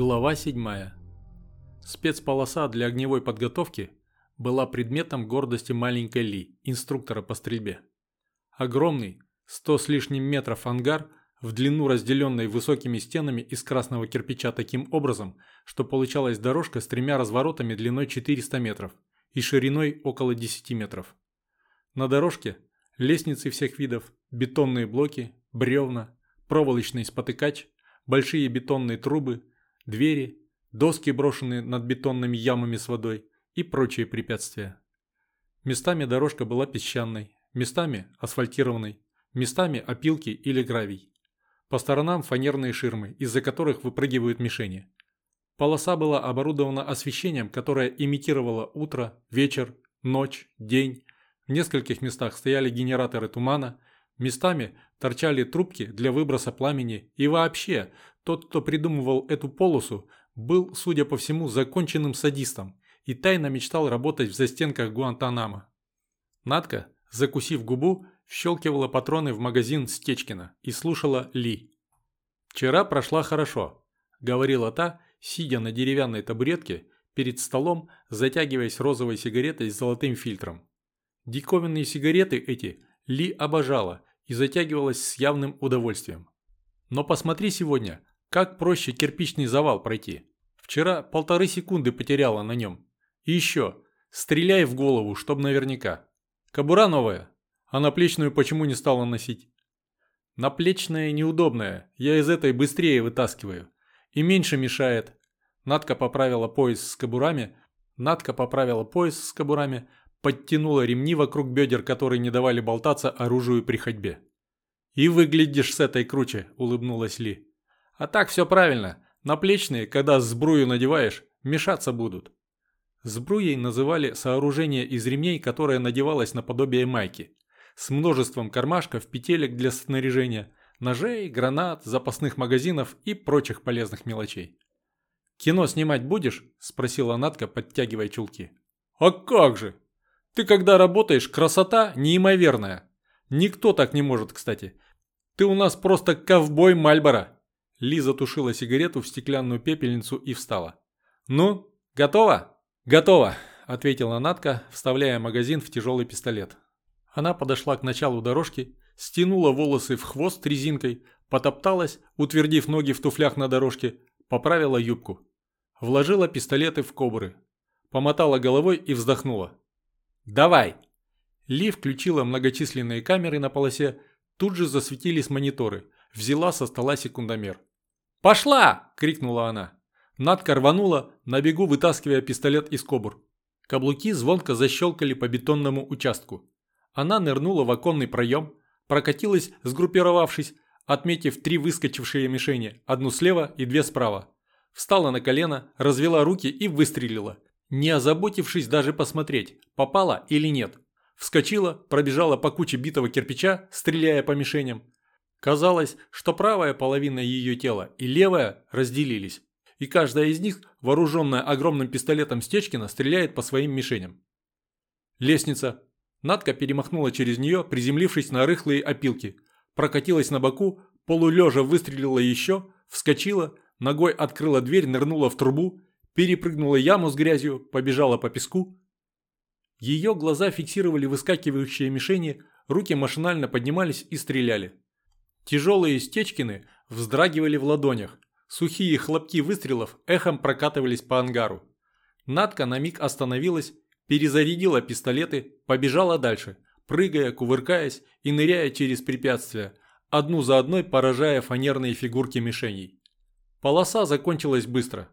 Глава 7. Спецполоса для огневой подготовки была предметом гордости маленькой Ли, инструктора по стрельбе. Огромный, 100 с лишним метров ангар, в длину разделенный высокими стенами из красного кирпича таким образом, что получалась дорожка с тремя разворотами длиной 400 метров и шириной около 10 метров. На дорожке лестницы всех видов, бетонные блоки, бревна, проволочный спотыкач, большие бетонные трубы – двери, доски, брошенные над бетонными ямами с водой и прочие препятствия. Местами дорожка была песчаной, местами асфальтированной, местами опилки или гравий. По сторонам фанерные ширмы, из-за которых выпрыгивают мишени. Полоса была оборудована освещением, которое имитировало утро, вечер, ночь, день. В нескольких местах стояли генераторы тумана, местами торчали трубки для выброса пламени и вообще тот, кто придумывал эту полосу, был, судя по всему, законченным садистом и тайно мечтал работать в застенках Гуантанамо. Надка, закусив губу, щелкивала патроны в магазин Стечкина и слушала Ли. «Вчера прошла хорошо», – говорила та, сидя на деревянной табуретке перед столом, затягиваясь розовой сигаретой с золотым фильтром. Диковинные сигареты эти Ли обожала и затягивалась с явным удовольствием. Но посмотри сегодня, как проще кирпичный завал пройти? Вчера полторы секунды потеряла на нем. И еще, стреляй в голову, чтоб наверняка. Кобура новая, а наплечную почему не стала носить? Наплечная неудобная, я из этой быстрее вытаскиваю. И меньше мешает. Надка поправила пояс с кобурами, Надка поправила пояс с кобурами, подтянула ремни вокруг бедер, которые не давали болтаться оружию при ходьбе. «И выглядишь с этой круче», – улыбнулась Ли. А так все правильно. Наплечные, когда сбрую надеваешь, мешаться будут. Сбруей называли сооружение из ремней, которое надевалось наподобие майки. С множеством кармашков, петелек для снаряжения, ножей, гранат, запасных магазинов и прочих полезных мелочей. «Кино снимать будешь?» – спросила Натка, подтягивая чулки. «А как же! Ты когда работаешь, красота неимоверная. Никто так не может, кстати. Ты у нас просто ковбой Мальборо!» Лиза тушила сигарету в стеклянную пепельницу и встала. «Ну, готово?» «Готово», – ответила Натка, вставляя магазин в тяжелый пистолет. Она подошла к началу дорожки, стянула волосы в хвост резинкой, потопталась, утвердив ноги в туфлях на дорожке, поправила юбку. Вложила пистолеты в кобры. Помотала головой и вздохнула. «Давай!» Ли включила многочисленные камеры на полосе, тут же засветились мониторы, взяла со стола секундомер. «Пошла!» – крикнула она. Надка рванула, на бегу вытаскивая пистолет из кобур. Каблуки звонко защелкали по бетонному участку. Она нырнула в оконный проем, прокатилась, сгруппировавшись, отметив три выскочившие мишени, одну слева и две справа. Встала на колено, развела руки и выстрелила, не озаботившись даже посмотреть, попала или нет. Вскочила, пробежала по куче битого кирпича, стреляя по мишеням, Казалось, что правая половина ее тела и левая разделились, и каждая из них, вооруженная огромным пистолетом Стечкина, стреляет по своим мишеням. Лестница. Надка перемахнула через нее, приземлившись на рыхлые опилки, прокатилась на боку, полулежа выстрелила еще, вскочила, ногой открыла дверь, нырнула в трубу, перепрыгнула яму с грязью, побежала по песку. Ее глаза фиксировали выскакивающие мишени, руки машинально поднимались и стреляли. Тяжелые стечкины вздрагивали в ладонях. Сухие хлопки выстрелов эхом прокатывались по ангару. Надка на миг остановилась, перезарядила пистолеты, побежала дальше, прыгая, кувыркаясь и ныряя через препятствия, одну за одной поражая фанерные фигурки мишеней. Полоса закончилась быстро.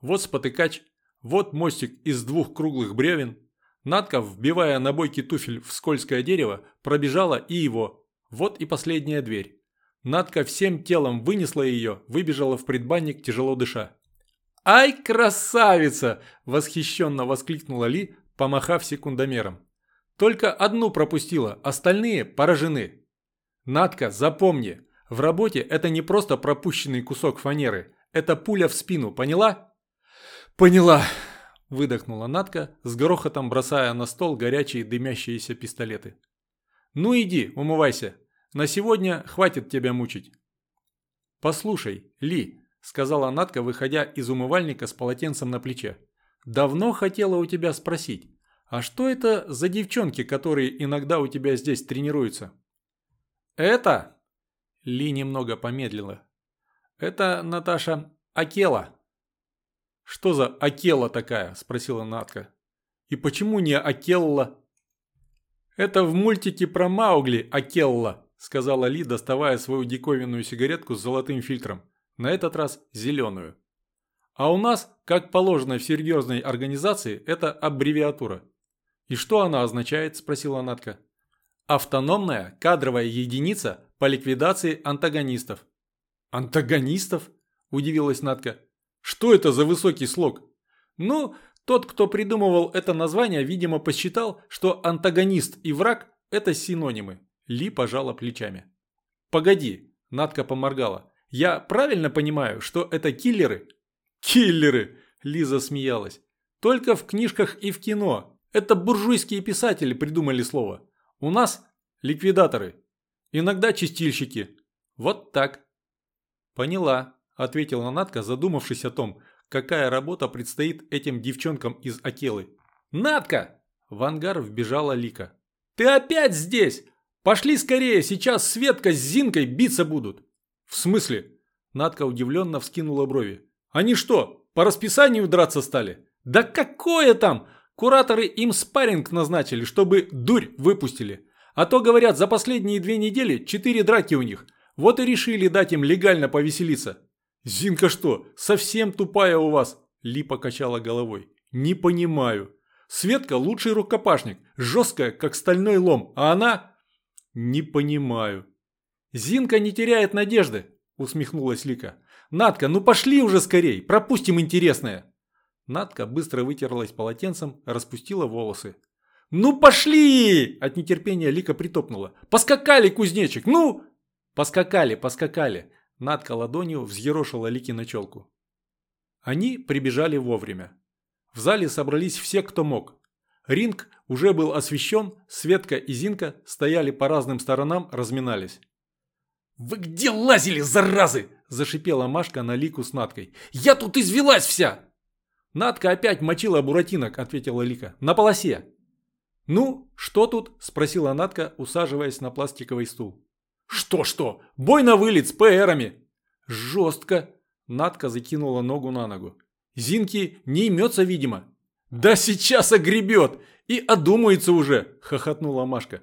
Вот спотыкач, вот мостик из двух круглых бревен. Надка, вбивая на бойкий туфель в скользкое дерево, пробежала и его. Вот и последняя дверь. Надка всем телом вынесла ее, выбежала в предбанник, тяжело дыша. «Ай, красавица!» – восхищенно воскликнула Ли, помахав секундомером. «Только одну пропустила, остальные поражены». «Надка, запомни, в работе это не просто пропущенный кусок фанеры, это пуля в спину, поняла?» «Поняла», – выдохнула Надка, с грохотом бросая на стол горячие дымящиеся пистолеты. «Ну иди, умывайся, на сегодня хватит тебя мучить. Послушай, Ли, – сказала Натка, выходя из умывальника с полотенцем на плече. «Давно хотела у тебя спросить, а что это за девчонки, которые иногда у тебя здесь тренируются?» «Это?» – Ли немного помедлила. «Это, Наташа, Акела». «Что за Акела такая?» – спросила Натка. «И почему не Акелла?» «Это в мультике про Маугли Акелла», – сказала Ли, доставая свою диковинную сигаретку с золотым фильтром на этот раз зеленую. А у нас, как положено в серьезной организации, это аббревиатура. «И что она означает?» – спросила Натка. «Автономная кадровая единица по ликвидации антагонистов». «Антагонистов?» – удивилась Натка. «Что это за высокий слог?» «Ну, тот, кто придумывал это название, видимо, посчитал, что антагонист и враг – это синонимы». Ли пожала плечами. «Погоди», – Натка поморгала. Я правильно понимаю, что это киллеры? Киллеры! Лиза смеялась. Только в книжках и в кино. Это буржуйские писатели придумали слово. У нас ликвидаторы. Иногда чистильщики. Вот так. Поняла, ответила Натка, задумавшись о том, какая работа предстоит этим девчонкам из Акелы. Натка! В ангар вбежала Лика. Ты опять здесь? Пошли скорее, сейчас Светка с Зинкой биться будут. «В смысле?» Надка удивленно вскинула брови. «Они что, по расписанию драться стали?» «Да какое там! Кураторы им спарринг назначили, чтобы дурь выпустили. А то, говорят, за последние две недели четыре драки у них. Вот и решили дать им легально повеселиться». «Зинка что, совсем тупая у вас?» Ли покачала головой. «Не понимаю. Светка лучший рукопашник, жесткая, как стальной лом, а она...» «Не понимаю», «Зинка не теряет надежды», – усмехнулась Лика. «Надка, ну пошли уже скорей, пропустим интересное». Надка быстро вытерлась полотенцем, распустила волосы. «Ну пошли!» – от нетерпения Лика притопнула. «Поскакали, кузнечик, ну!» «Поскакали, поскакали!» – Надка ладонью взъерошила Лики на челку. Они прибежали вовремя. В зале собрались все, кто мог. Ринг уже был освещен, Светка и Зинка стояли по разным сторонам, разминались. «Вы где лазили, заразы?» – зашипела Машка на Лику с Наткой. «Я тут извелась вся!» «Натка опять мочила буратинок», – ответила Лика. «На полосе». «Ну, что тут?» – спросила Натка, усаживаясь на пластиковый стул. «Что-что? Бой на вылет с ПРами!» «Жестко!» – Натка закинула ногу на ногу. «Зинки не имется, видимо». «Да сейчас огребет! И одумается уже!» – хохотнула Машка.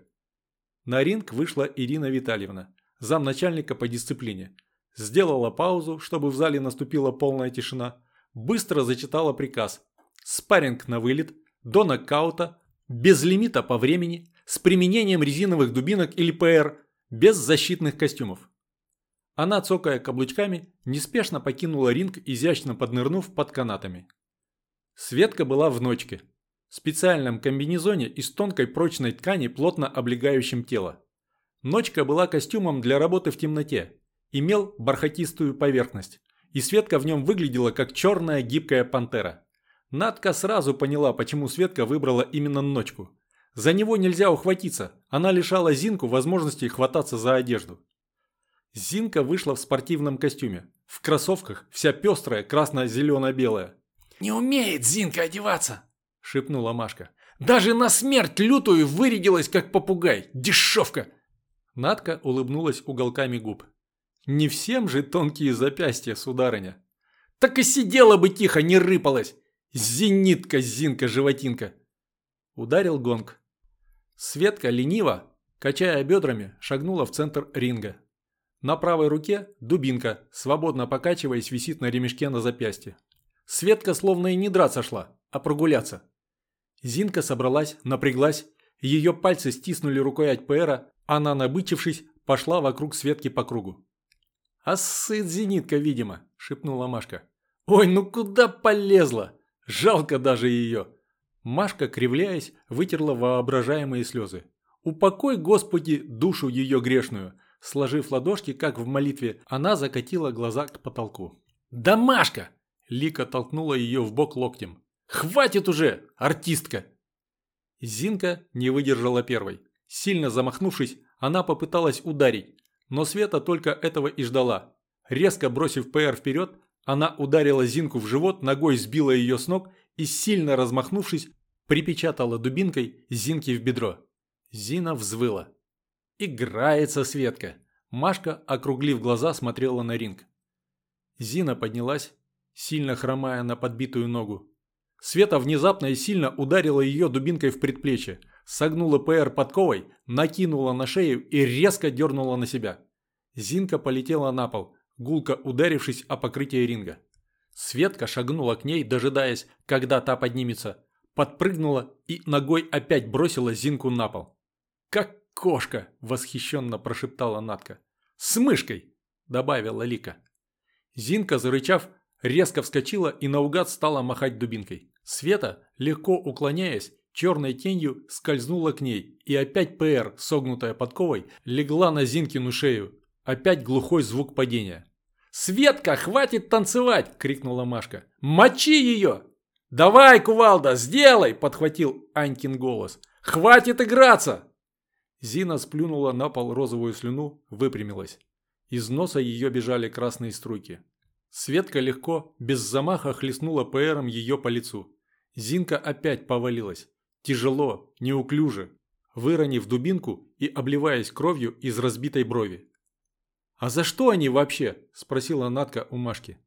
На ринг вышла Ирина Витальевна замначальника по дисциплине. Сделала паузу, чтобы в зале наступила полная тишина. Быстро зачитала приказ. Спарринг на вылет, до нокаута, без лимита по времени, с применением резиновых дубинок или ПР, без защитных костюмов. Она, цокая каблучками, неспешно покинула ринг, изящно поднырнув под канатами. Светка была в ночке. В специальном комбинезоне из тонкой прочной ткани, плотно облегающем тело. Ночка была костюмом для работы в темноте, имел бархатистую поверхность, и Светка в нем выглядела как черная гибкая пантера. Надка сразу поняла, почему Светка выбрала именно ночку. За него нельзя ухватиться, она лишала Зинку возможности хвататься за одежду. Зинка вышла в спортивном костюме, в кроссовках, вся пестрая, красно-зелено-белая. «Не умеет Зинка одеваться!» – шепнула Машка. «Даже на смерть лютую вырядилась, как попугай! Дешевка! Надка улыбнулась уголками губ. «Не всем же тонкие запястья, сударыня!» «Так и сидела бы тихо, не рыпалась! Зенитка, Зинка, животинка!» Ударил гонг. Светка лениво, качая бедрами, шагнула в центр ринга. На правой руке дубинка, свободно покачиваясь, висит на ремешке на запястье. Светка словно и не драться шла, а прогуляться. Зинка собралась, напряглась, ее пальцы стиснули рукой от ПРа, она, набычившись, пошла вокруг Светки по кругу. «А сыт зенитка, видимо», – шепнула Машка. «Ой, ну куда полезла? Жалко даже ее!» Машка, кривляясь, вытерла воображаемые слезы. «Упокой, Господи, душу ее грешную!» Сложив ладошки, как в молитве, она закатила глаза к потолку. «Да Машка!» Лика толкнула ее в бок локтем. «Хватит уже, артистка!» Зинка не выдержала первой. Сильно замахнувшись, она попыталась ударить, но Света только этого и ждала. Резко бросив ПР вперед, Она ударила Зинку в живот, ногой сбила ее с ног и, сильно размахнувшись, припечатала дубинкой Зинки в бедро. Зина взвыла. «Играется Светка!» Машка, округлив глаза, смотрела на ринг. Зина поднялась, сильно хромая на подбитую ногу. Света внезапно и сильно ударила ее дубинкой в предплечье, согнула ПР подковой, накинула на шею и резко дернула на себя. Зинка полетела на пол, гулко ударившись о покрытие ринга. Светка шагнула к ней, дожидаясь, когда та поднимется, подпрыгнула и ногой опять бросила Зинку на пол. «Как кошка!» – восхищенно прошептала Натка. «С мышкой!» – добавила Лика. Зинка, зарычав, резко вскочила и наугад стала махать дубинкой. Света, легко уклоняясь, черной тенью скользнула к ней, и опять ПР, согнутая подковой, легла на Зинкину шею. Опять глухой звук падения. «Светка, хватит танцевать!» – крикнула Машка. «Мочи ее!» «Давай, кувалда, сделай!» – подхватил Анькин голос. «Хватит играться!» Зина сплюнула на пол розовую слюну, выпрямилась. Из носа ее бежали красные струйки. Светка легко, без замаха хлестнула ПРом ее по лицу. Зинка опять повалилась. Тяжело, неуклюже, выронив дубинку и обливаясь кровью из разбитой брови. «А за что они вообще?» – спросила Натка у Машки.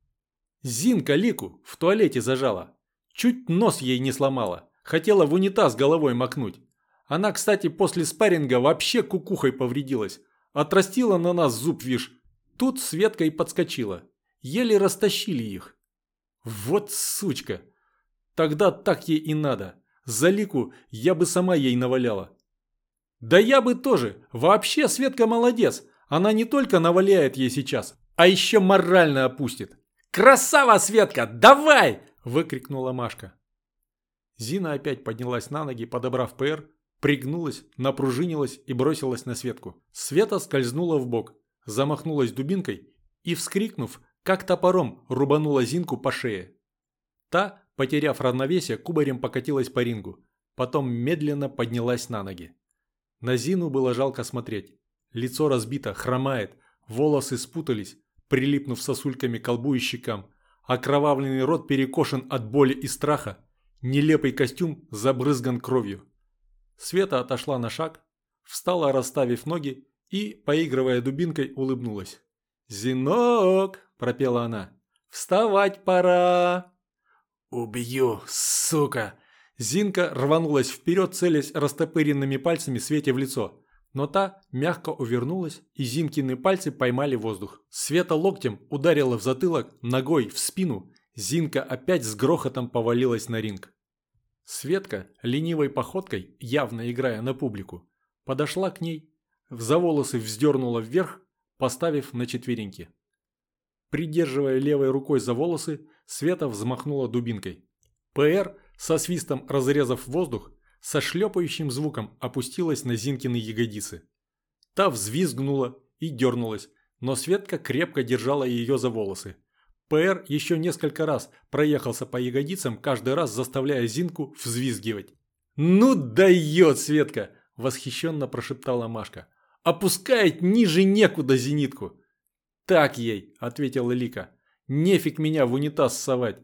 «Зинка Лику в туалете зажала. Чуть нос ей не сломала. Хотела в унитаз головой макнуть. Она, кстати, после спарринга вообще кукухой повредилась. Отрастила на нас зуб, вишь. Тут Светка и подскочила. Еле растащили их. Вот сучка. Тогда так ей и надо. За лику я бы сама ей наваляла. Да я бы тоже. Вообще Светка молодец. Она не только наваляет ей сейчас, а еще морально опустит. «Красава, Светка, давай!» – выкрикнула Машка. Зина опять поднялась на ноги, подобрав ПР, пригнулась, напружинилась и бросилась на Светку. Света скользнула в бок, замахнулась дубинкой и, вскрикнув, как топором рубанула Зинку по шее. Та, потеряв равновесие, кубарем покатилась по рингу, потом медленно поднялась на ноги. На Зину было жалко смотреть. Лицо разбито, хромает, волосы спутались, прилипнув сосульками к колбу и щекам. Окровавленный рот перекошен от боли и страха. Нелепый костюм забрызган кровью. Света отошла на шаг, встала, расставив ноги и, поигрывая дубинкой, улыбнулась. «Зинок!» – пропела она. «Вставать пора!» «Убью, сука!» Зинка рванулась вперед, целясь растопыренными пальцами Свете в лицо. Но та мягко увернулась, и Зинкины пальцы поймали воздух. Света локтем ударила в затылок, ногой в спину. Зинка опять с грохотом повалилась на ринг. Светка, ленивой походкой, явно играя на публику, подошла к ней, за волосы вздернула вверх, поставив на четвереньки. Придерживая левой рукой за волосы, Света взмахнула дубинкой. ПР, со свистом разрезав воздух, со шлепающим звуком опустилась на Зинкины ягодицы. Та взвизгнула и дернулась, но Светка крепко держала ее за волосы. ПР еще несколько раз проехался по ягодицам, каждый раз заставляя Зинку взвизгивать. «Ну дает, Светка!» – восхищенно прошептала Машка. Опускает ниже некуда зенитку. Так ей, ответила Лика. Нефиг меня в унитаз совать.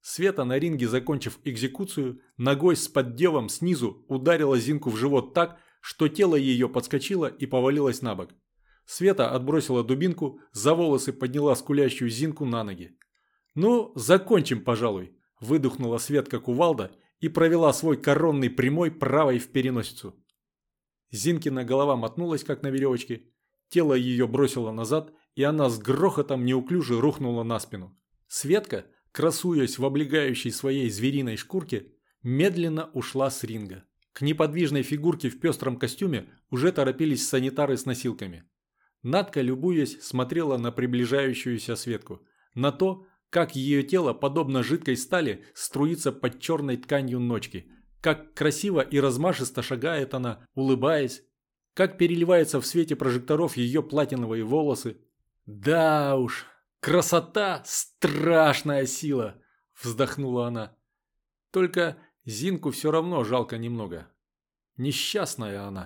Света на ринге, закончив экзекуцию, ногой с поддевом снизу ударила Зинку в живот так, что тело ее подскочило и повалилось на бок. Света отбросила дубинку, за волосы подняла скулящую Зинку на ноги. «Ну, закончим, пожалуй», – выдохнула Светка кувалда и провела свой коронный прямой правой в переносицу. Зинкина голова мотнулась, как на веревочке. Тело ее бросило назад, и она с грохотом неуклюже рухнула на спину. Светка, красуясь в облегающей своей звериной шкурке, медленно ушла с ринга. К неподвижной фигурке в пестром костюме уже торопились санитары с носилками. Надка, любуясь, смотрела на приближающуюся Светку. На то, как ее тело, подобно жидкой стали, струится под черной тканью ночки – как красиво и размашисто шагает она, улыбаясь. Как переливается в свете прожекторов ее платиновые волосы. Да уж, красота – страшная сила, вздохнула она. Только Зинку все равно жалко немного. Несчастная она.